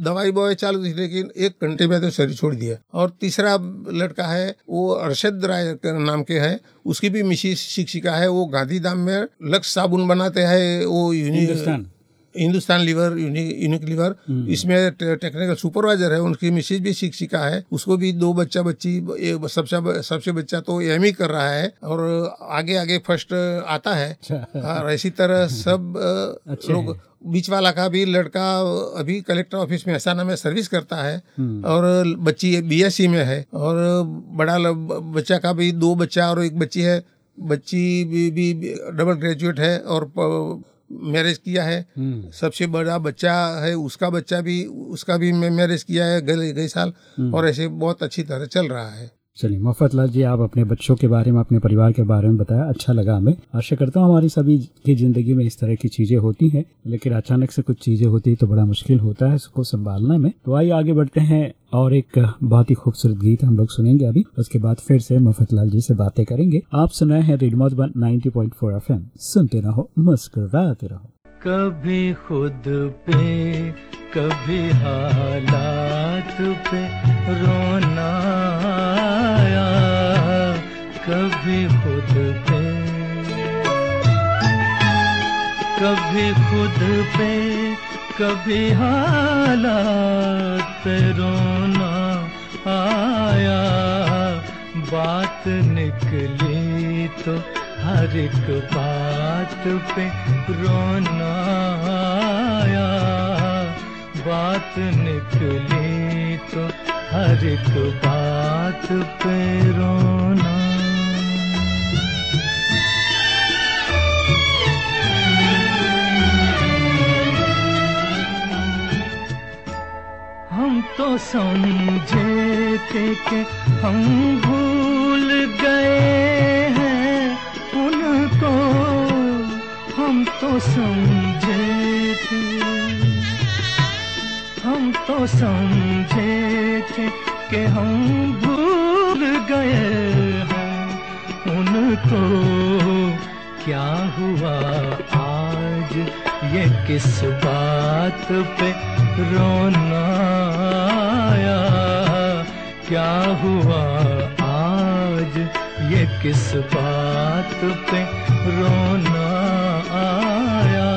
दवाई बवाई चालू थी, लेकिन एक घंटे में तो शरीर छोड़ दिया। और तीसरा लड़का है, वो अरशद राय नाम के है, उसकी भी मिशी शिक्षिका है, वो गांधी धाम में लक्ष्य साबुन बनाते हैं, वो university Hindustan liver unique liver इसमें टेक्निकल सुपरवाइजर है उनकी मिसेज भी शिक्षिका है। उसको भी दो बच्चा बच्ची सबसे सबसे बच्चा तो एम ही कर रहा है और आगे आगे फ़र्स्ट आता है। और इसी तरह सब लोग बीच वाला का भी लड़का अभी कलेक्टर ऑफ़िस में ऐसा नाम है सर्विस करता है। और बच्ची बीएससी में है और बड़ा बच्चा का भी दो बच्चा और एक बच्ची है। बच्ची भी, भी, भी डबल ग्रेजुएट है और मैरिज किया है। सबसे बड़ा बच्चा है उसका बच्चा भी उसका भी मैरिज किया है गए गए साल। और ऐसे बहुत अच्छी तरह चल रहा है। चलिए मफतलाल जी, आप अपने बच्चों के बारे में, अपने परिवार के बारे में बताया अच्छा लगा हमें। आशा करता हूँ हमारी सभी की ज़िंदगी में इस तरह की चीज़ें होती हैं, लेकिन अचानक से कुछ चीज़ें होती है तो बड़ा मुश्किल होता है इसको संभालने में। तो आइए आगे बढ़ते हैं और एक बहुत ही खूबसूरत गीत हम लोग सुनेंगे अभी। उसके बाद फिर से मफतलाल जी से बातें करेंगे। आप सुनाए हैं रेडियो मधुबन 90.4 एफएम। सुनते रहो, मुस्कुराते रहो। कभी खुद पे, कभी हालात पे रोना कभी खुद पे, कभी खुद पे, कभी हालात पे रोना आया। बात निकली तो हर एक बात पे रोना आया। बात निकली तो हर एक बात पे रोना तो समझे थे कि हम भूल गए हैं उनको। हम तो समझे थे। हम तो समझे थे कि हम भूल गए हैं उनको। क्या हुआ आज ये किस बात पे रोना आया क्या हुआ आज? ये किस बात पे रोना आया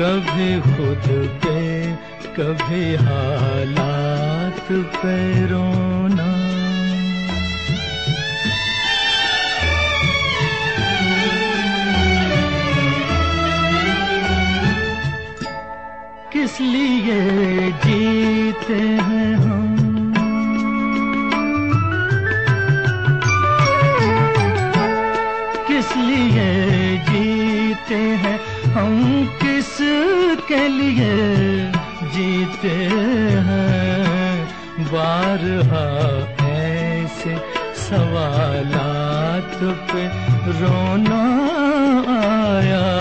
कभी खुद पे कभी हालात पे रोना। किस लिए जीते हैं हम। किस लिए जीते हैं हम? किस के लिए जीते हैं? बारहा ऐसे सवालात पे रोना आया।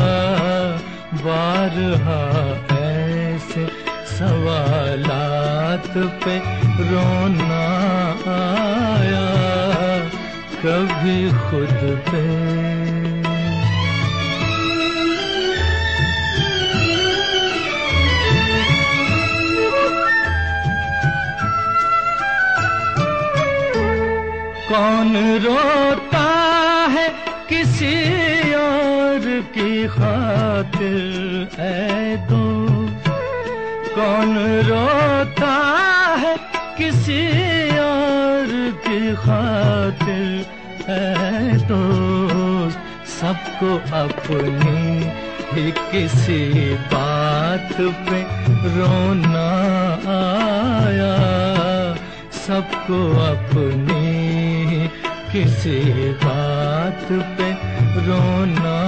बारहा सवालात पे रोना आया, कभी खुद पे। कौन रोता है किसी और की खातिर, ऐ दो कौन रोता है किसी और की खातिर? है तो सबको अपनी ही किसी बात पे रोना आया। सबको अपनी किसी बात पे रोना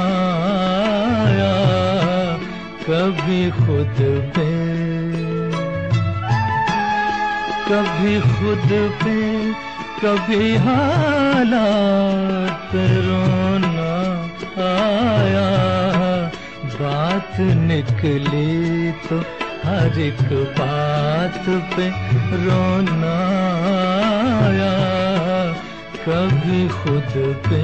आया। कभी खुद पे कभी खुद पे, कभी हालात रोना आया। बात निकली तो हर एक बात पे रोना आया। कभी खुद पे।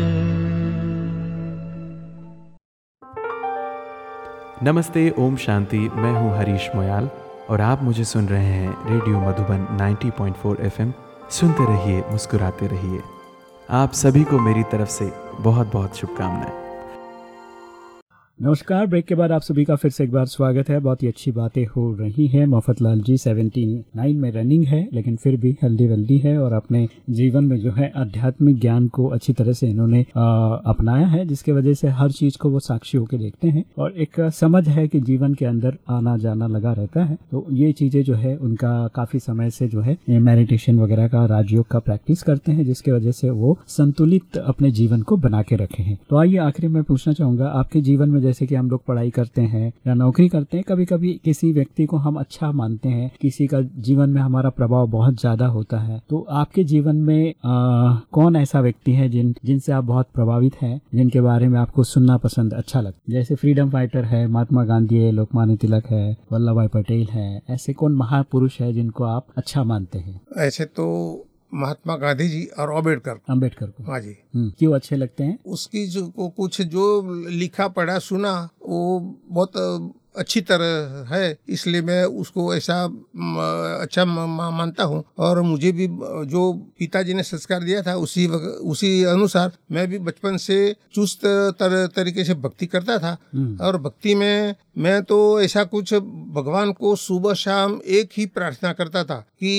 नमस्ते, ओम शांति। मैं हूँ हरीश मोयाल। और आप मुझे सुन रहे हैं रेडियो मधुबन 90.4 एफएम। सुनते रहिए, मुस्कुराते रहिए। आप सभी को मेरी तरफ़ से बहुत बहुत शुभकामनाएँ। नमस्कार, ब्रेक के बाद आप सभी का फिर से एक बार स्वागत है। बहुत ही अच्छी बातें हो रही हैं। Mafatlal ji seventy nine में रनिंग है, लेकिन फिर भी हेल्दी वेल्दी है और अपने जीवन में जो है आध्यात्मिक ज्ञान को अच्छी तरह से इन्होंने अपनाया है, जिसके वजह से हर चीज़ को वो साक्षी होकर देखते हैं। और एक समझ है कि जीवन के अंदर आना जाना लगा रहता है। तो ये चीज़ें जो है, उनका काफ़ी समय से जो है मेडिटेशन वगैरह का राजयोग का प्रैक्टिस करते हैं, जिसके वजह से वो संतुलित अपने जीवन को बना के रखे हैं। तो आइए आखिरी में पूछना चाहूँगा, आपके जीवन में जैसे कि हम लोग पढ़ाई करते हैं या नौकरी करते हैं कभी कभी किसी व्यक्ति को हम अच्छा मानते हैं किसी का जीवन में हमारा प्रभाव बहुत ज़्यादा होता है। तो आपके जीवन में आ, कौन ऐसा व्यक्ति है जिन जिनसे आप बहुत प्रभावित हैं जिनके बारे में आपको सुनना पसंद अच्छा लगता है? जैसे फ्रीडम फाइटर है महात्मा गांधी है लोकमान्य तिलक है वल्लभ भाई पटेल है ऐसे कौन महापुरुष है जिनको आप अच्छा मानते हैं? ऐसे तो महात्मा गांधी जी और अंबेडकर अंबेडकर को। हाँ जी। हम्म, क्यों अच्छे लगते हैं? उसकी जो कुछ जो लिखा पढ़ा सुना वो बहुत अच्छी तरह है। इसलिए मैं उसको ऐसा अच्छा मानता हूँ। और मुझे भी जो पिताजी ने संस्कार दिया था उसी उसी अनुसार मैं भी बचपन से चुस्त तर, तरीके से भक्ति करता था। और भक्ति में मैं तो ऐसा कुछ भगवान को सुबह शाम एक ही प्रार्थना करता था कि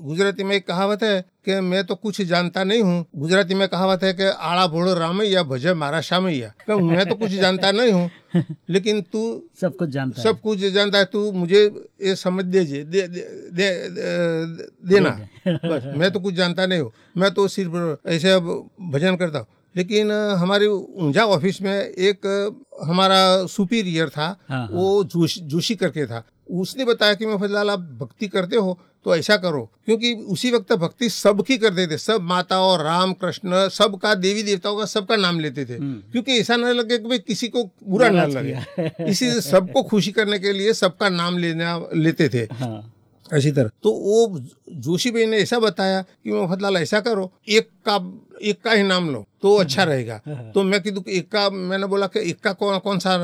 गुजराती में एक कहावत है कि मैं तो कुछ जानता नहीं हूँ गुजराती में कहावत है कि आड़ा भोड़ो रामैया भजे मारा शामैया कि मैं तो कुछ जानता नहीं हूँ लेकिन तू सब कुछ जानता है सब कुछ जानता है तू मुझे ये समझ दीजिए दे, दे, दे, दे, देना बस मैं तो कुछ जानता नहीं हूँ मैं तो सिर्फ़ ऐसे भजन करता हूँ लेकिन हमारे ऊंझा ऑफ़िस में एक हमारा सुपीरियर था हाँ, वो जोशी जोशी करके था उसने बताया कि मोहम्मद आप भक्ति करते हो तो ऐसा करो क्योंकि उसी वक्त भक्ति सबकी करते थे। सब माताओं राम कृष्ण सबका देवी देवताओं का सबका नाम लेते थे। क्योंकि ऐसा न लगे कि भाई किसी को बुरा न लगे। इसी सबको खुशी करने के लिए सबका नाम लेना लेते थे। हाँ। ऐसी तरह। तो वो जोशी भाई ने ऐसा बताया कि मोहम्मद लाल ऐसा करो एक का एक का ही नाम लो तो अच्छा रहेगा। तो मैं कीधु एक का मैंने बोला कि एक का कौन कौन सा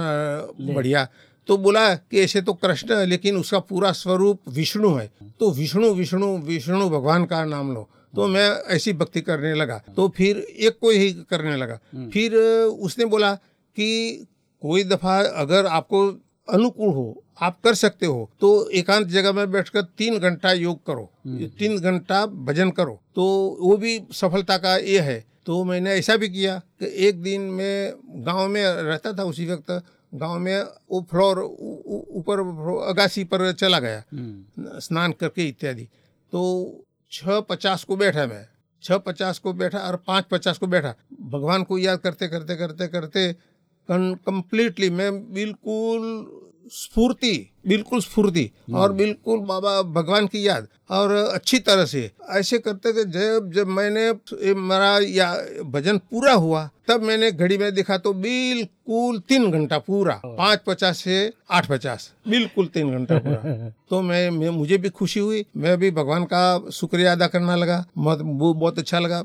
बढ़िया? तो बोला कि ऐसे तो कृष्ण है लेकिन उसका पूरा स्वरूप विष्णु है। तो विष्णु विष्णु विष्णु भगवान का नाम लो। तो मैं ऐसी भक्ति करने लगा। तो फिर एक को ही करने लगा। फिर उसने बोला कि कोई दफ़ा अगर आपको अनुकूल हो आप कर सकते हो तो एकांत जगह में बैठकर तीन घंटा योग करो। तीन घंटा भजन करो। तो वो भी सफलता का ये है। तो मैंने ऐसा भी किया कि एक दिन मैं गाँव में रहता था उसी वक्त गाँव में वो फ्लोर ऊपर अगासी पर चला गया। स्नान करके इत्यादि। तो छः पचास को बैठा मैं। छः पचास को बैठा और पाँच पचास को बैठा। भगवान को याद करते करते करते करते कंप्लीटली मैं बिल्कुल स्फूर्ति बिल्कुल स्फूर्ति और बिल्कुल बाबा भगवान की याद और अच्छी तरह से। ऐसे करते थे जब जब मैंने मेरा या भजन पूरा हुआ तब मैंने घड़ी में देखा तो बिल्कुल तीन घंटा पूरा। पाँच पचास से आठ पचास बिल्कुल तीन घंटा पूरा। तो मैं, मैं मुझे भी खुशी हुई। मैं भी भगवान का शुक्रिया अदा करना लगा। बहुत वो बहुत अच्छा लगा।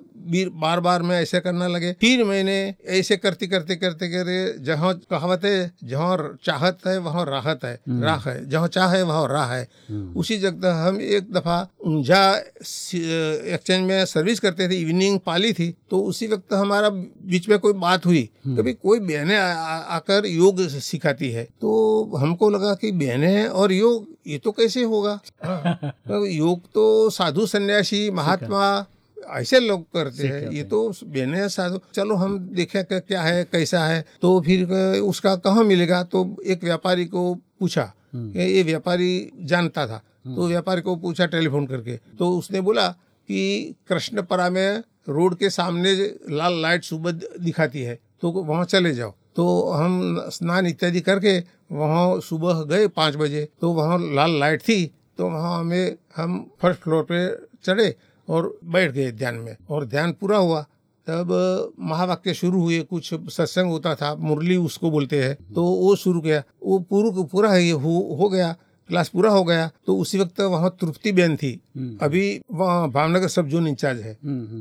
बार बार मैं ऐसे करना लगे। फिर मैंने ऐसे करते करते करते करते जहाँ कहावत है जहाँ चाहत है वहाँ राहत है। राह है। है जहाँ चाह है वहाँ राह है। उसी जगह हम एक दफ़ा ऊंझा एक्सचेंज में सर्विस करते थे इवनिंग पाली थी तो उसी वक्त हमारा बीच में कोई बात हुई। कभी कोई बहनें आकर योग सिखाती है तो हमको लगा कि बहनें और योग ये तो कैसे होगा? तो योग तो साधु सन्यासी महात्मा ऐसे लोग करते हैं। ये तो बहने साधु। चलो हम देखें क्या है कैसा है। तो फिर उसका कहाँ मिलेगा? तो एक व्यापारी को पूछा ये व्यापारी जानता था। तो व्यापारी को पूछा टेलीफोन करके। तो उसने बोला कि कृष्णपरा में रोड के सामने लाल लाइट सुबह दिखाती है तो वहाँ चले जाओ। तो हम स्नान इत्यादि करके वहाँ सुबह गए पाँच बजे। तो वहाँ लाल लाइट थी तो वहाँ हमें हम फ़र्स्ट फ्लोर पे चढ़े और बैठ गए ध्यान में। और ध्यान पूरा हुआ। तब महावाक्य शुरू हुए कुछ सत्संग होता था मुरली उसको बोलते हैं तो वो शुरू किया। वो पूरा पूरा है ये हो, हो गया क्लास पूरा हो गया तो उसी वक्त वहाँ तृप्ति बहन थी। अभी वहाँ भावनगर सब जोन इंचार्ज है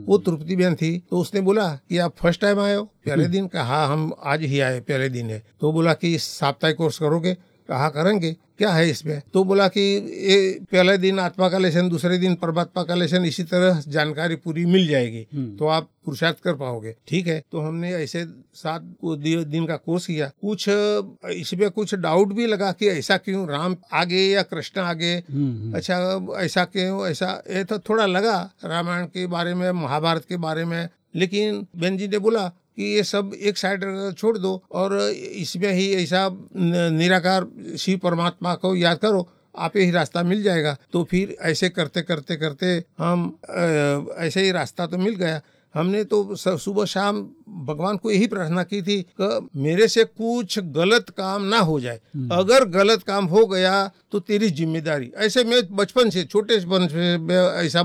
वो तृप्ति बहन थी। तो उसने बोला कि आप फ़र्स्ट टाइम आए हो पहले दिन कहा हम आज ही आए पहले दिन है। तो बोला कि साप्ताहिक कोर्स करोगे कहा करेंगे? क्या है इसमें? तो बोला कि ये पहले दिन आत्मा का लेसन दूसरे दिन परमात्मा का लेसन इसी तरह जानकारी पूरी मिल जाएगी। तो आप पुरुषार्थ कर पाओगे। ठीक है? तो हमने ऐसे सात दिन का कोर्स किया। कुछ इसमें कुछ डाउट भी लगा कि ऐसा क्यों? राम आगे या कृष्ण आगे? अच्छा ऐसा क्यों? ऐसा ये तो थोड़ा लगा रामायण के बारे में महाभारत के बारे में। लेकिन बेन जी ने बोला कि ये सब एक साइड छोड़ दो और इसमें ही ऐसा निराकार शिव परमात्मा को याद करो आप ही रास्ता मिल जाएगा। तो फिर ऐसे करते करते करते हम ऐसे ही रास्ता तो मिल गया। हमने तो सुबह शाम भगवान को यही प्रार्थना की थी कि मेरे से कुछ गलत काम ना हो जाए। अगर गलत काम हो गया तो तेरी ज़िम्मेदारी। ऐसे मैं बचपन से छोटे बचपन से ऐसा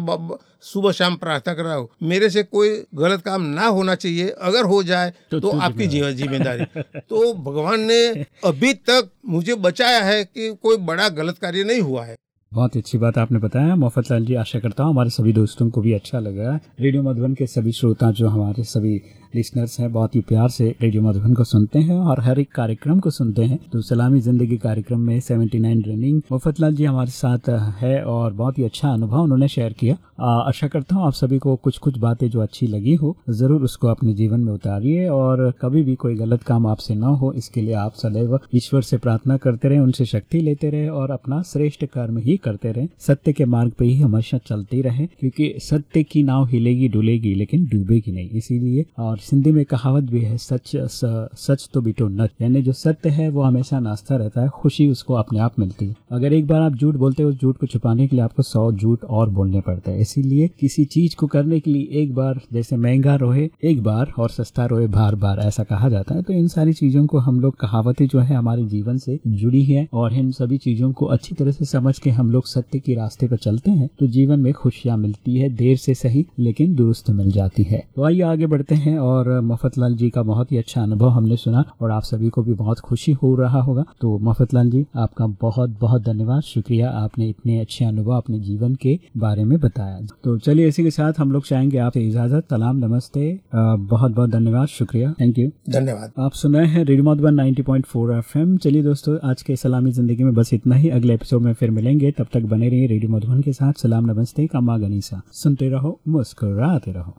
सुबह शाम प्रार्थना कर रहा हूँ मेरे से कोई गलत काम ना होना चाहिए। अगर हो जाए तो तो, आपकी ज़िम्मेदारी। तो भगवान ने अभी तक मुझे बचाया है कि कोई बड़ा गलत कार्य नहीं हुआ है। बहुत अच्छी बात आपने बताया। मोहफत लाल जी आशा करता हूँ हमारे सभी दोस्तों को भी अच्छा लगा। रेडियो मधुबन के सभी श्रोता जो हमारे सभी लिसनर्स हैं, बहुत ही प्यार से रेडियो मधुबन को सुनते हैं और हर एक कार्यक्रम को सुनते हैं। तो सलामी ज़िंदगी कार्यक्रम में 79 रनिंग मुफत लाल जी हमारे साथ है और बहुत ही अच्छा अनुभव उन्होंने शेयर किया। आशा करता हूँ आप सभी को कुछ कुछ बातें जो अच्छी लगी हो, ज़रूर उसको अपने जीवन में उतारिए और कभी भी कोई गलत काम आपसे ना हो, इसके लिए आप सदैव ईश्वर से प्रार्थना करते रहे, उनसे शक्ति लेते रहे और अपना श्रेष्ठ कर्म ही करते रहे। सत्य के मार्ग पे ही हमेशा चलते रहे, क्योंकि सत्य की नाव हिलेगी, डुलेगी, लेकिन डूबेगी नहीं। इसीलिए और सिंधी में कहावत भी है सच स, सच तो बिटो नच। यानी जो सत्य है वो हमेशा नाश्ता रहता है खुशी उसको अपने आप मिलती है। अगर एक बार आप झूठ बोलते हो झूठ को छुपाने के लिए आपको सौ झूठ और बोलने पड़ते हैं। इसीलिए किसी चीज़ को करने के लिए एक बार जैसे महँगा रोहे एक बार और सस्ता रोहे बार बार ऐसा कहा जाता है। तो इन सारी चीज़ों को हम लोग कहावतें जो है हमारे जीवन से जुड़ी है और इन सभी चीज़ों को अच्छी तरह से समझ के हम लोग सत्य के रास्ते पर चलते हैं तो जीवन में खुशियाँ मिलती है देर से सही लेकिन दुरुस्त मिल जाती है। तो आइए आगे बढ़ते हैं और मफत लाल जी का बहुत ही अच्छा अनुभव हमने सुना और आप सभी को भी बहुत खुशी हो रहा होगा। तो मफत लाल जी आपका बहुत बहुत धन्यवाद। शुक्रिया आपने इतने अच्छे अनुभव अपने जीवन के बारे में बताया। तो चलिए इसी के साथ हम लोग चाहेंगे आपसे इजाज़त। सलाम नमस्ते। बहुत बहुत धन्यवाद। शुक्रिया। थैंक यू धन्यवाद। आप सुन रहे हैं रेडियो मधुबन 90.4 एफएम। चलिए दोस्तों आज के सलामी ज़िंदगी में बस इतना ही। अगले एपिसोड में फिर मिलेंगे। तब तक बने रहिए रेडियो मधुबन के साथ। सलाम नमस्ते। कामा गनीसा सुनते रहो मुस्कुराते रहो।